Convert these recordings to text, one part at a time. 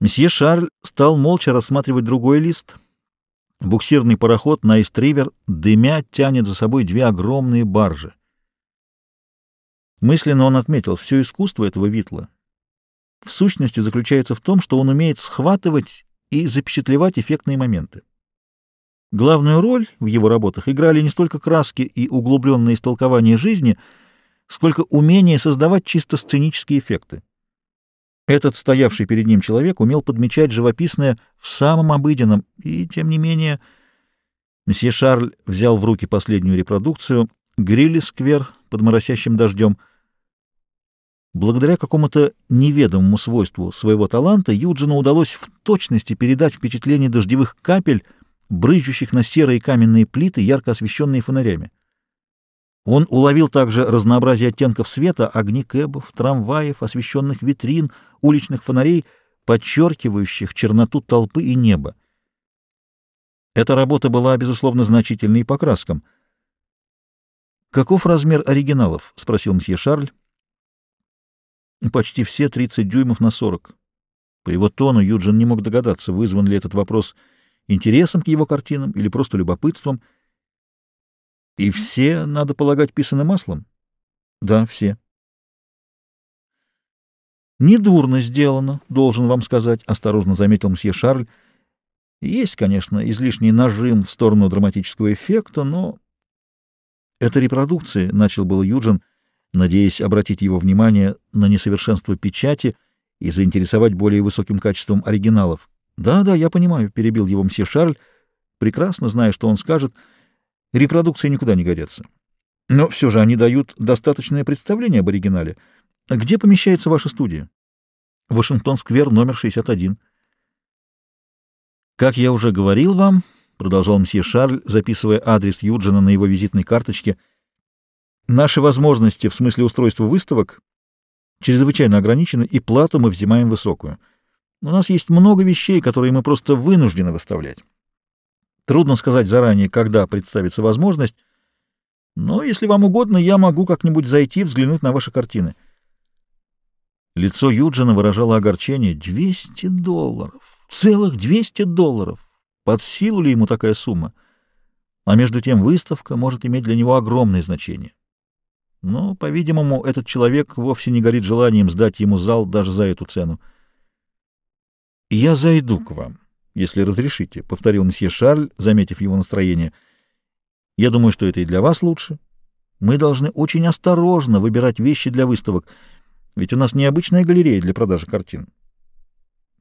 Месье Шарль стал молча рассматривать другой лист. Буксирный пароход на Истривер дымя тянет за собой две огромные баржи. Мысленно он отметил, все искусство этого Витла в сущности заключается в том, что он умеет схватывать и запечатлевать эффектные моменты. Главную роль в его работах играли не столько краски и углубленное истолкование жизни, сколько умение создавать чисто сценические эффекты. Этот стоявший перед ним человек умел подмечать живописное в самом обыденном, и, тем не менее, месье Шарль взял в руки последнюю репродукцию «Грилли-сквер» под моросящим дождем. Благодаря какому-то неведомому свойству своего таланта Юджину удалось в точности передать впечатление дождевых капель — брызжущих на серые каменные плиты, ярко освещенные фонарями. Он уловил также разнообразие оттенков света, огни кэбов, трамваев, освещенных витрин, уличных фонарей, подчеркивающих черноту толпы и неба. Эта работа была, безусловно, значительной по краскам. «Каков размер оригиналов?» — спросил мсье Шарль. «Почти все 30 дюймов на 40». По его тону Юджин не мог догадаться, вызван ли этот вопрос интересом к его картинам или просто любопытством. И все, надо полагать, писаны маслом? Да, все. Недурно сделано, должен вам сказать, осторожно заметил мсье Шарль. Есть, конечно, излишний нажим в сторону драматического эффекта, но... Это репродукции, — начал был Юджин, надеясь обратить его внимание на несовершенство печати и заинтересовать более высоким качеством оригиналов. Да, да, я понимаю, перебил его мсье Шарль, прекрасно зная, что он скажет. Репродукции никуда не годятся. Но все же они дают достаточное представление об оригинале. Где помещается ваша студия? Вашингтон-сквер, номер 61. Как я уже говорил вам, продолжал мсье Шарль, записывая адрес Юджина на его визитной карточке, наши возможности в смысле устройства выставок чрезвычайно ограничены, и плату мы взимаем высокую — у нас есть много вещей, которые мы просто вынуждены выставлять. Трудно сказать заранее, когда представится возможность, но, если вам угодно, я могу как-нибудь зайти взглянуть на ваши картины. Лицо Юджина выражало огорчение. Двести долларов! Целых двести долларов! Под силу ли ему такая сумма? А между тем выставка может иметь для него огромное значение. Но, по-видимому, этот человек вовсе не горит желанием сдать ему зал даже за эту цену. «Я зайду к вам, если разрешите», — повторил месье Шарль, заметив его настроение. «Я думаю, что это и для вас лучше. Мы должны очень осторожно выбирать вещи для выставок, ведь у нас необычная галерея для продажи картин.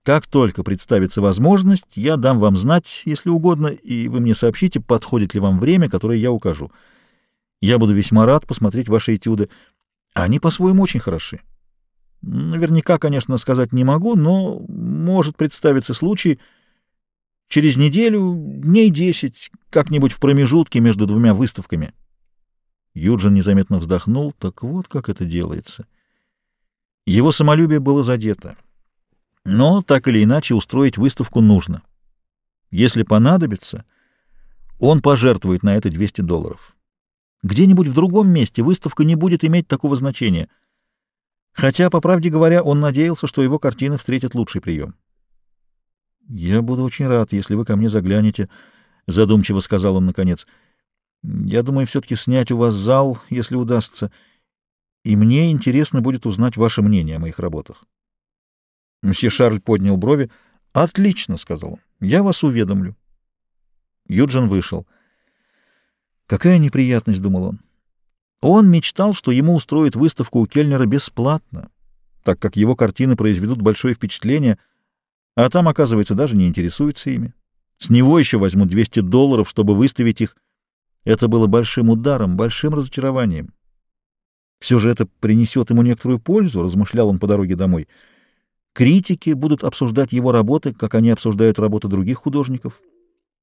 Как только представится возможность, я дам вам знать, если угодно, и вы мне сообщите, подходит ли вам время, которое я укажу. Я буду весьма рад посмотреть ваши этюды. Они по-своему очень хороши. Наверняка, конечно, сказать не могу, но может представиться случай через неделю, дней десять, как-нибудь в промежутке между двумя выставками. Юджин незаметно вздохнул. Так вот как это делается. Его самолюбие было задето. Но, так или иначе, устроить выставку нужно. Если понадобится, он пожертвует на это 200 долларов. Где-нибудь в другом месте выставка не будет иметь такого значения — Хотя, по правде говоря, он надеялся, что его картины встретят лучший прием. «Я буду очень рад, если вы ко мне заглянете», — задумчиво сказал он наконец. «Я думаю все-таки снять у вас зал, если удастся, и мне интересно будет узнать ваше мнение о моих работах». Мсье Шарль поднял брови. «Отлично», — сказал он, — «я вас уведомлю». Юджин вышел. «Какая неприятность», — думал он. Он мечтал, что ему устроят выставку у Кельнера бесплатно, так как его картины произведут большое впечатление, а там, оказывается, даже не интересуются ими. С него еще возьмут 200 долларов, чтобы выставить их. Это было большим ударом, большим разочарованием. Все же это принесет ему некоторую пользу, размышлял он по дороге домой. Критики будут обсуждать его работы, как они обсуждают работы других художников.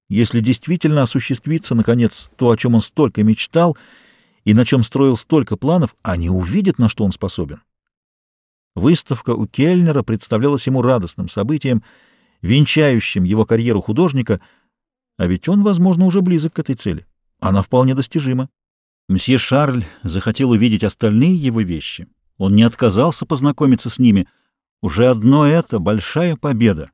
Если действительно осуществится, наконец, то, о чем он столько мечтал — и на чем строил столько планов, они увидят, на что он способен. Выставка у Кельнера представлялась ему радостным событием, венчающим его карьеру художника, а ведь он, возможно, уже близок к этой цели. Она вполне достижима. Мсье Шарль захотел увидеть остальные его вещи. Он не отказался познакомиться с ними. Уже одно это — большая победа.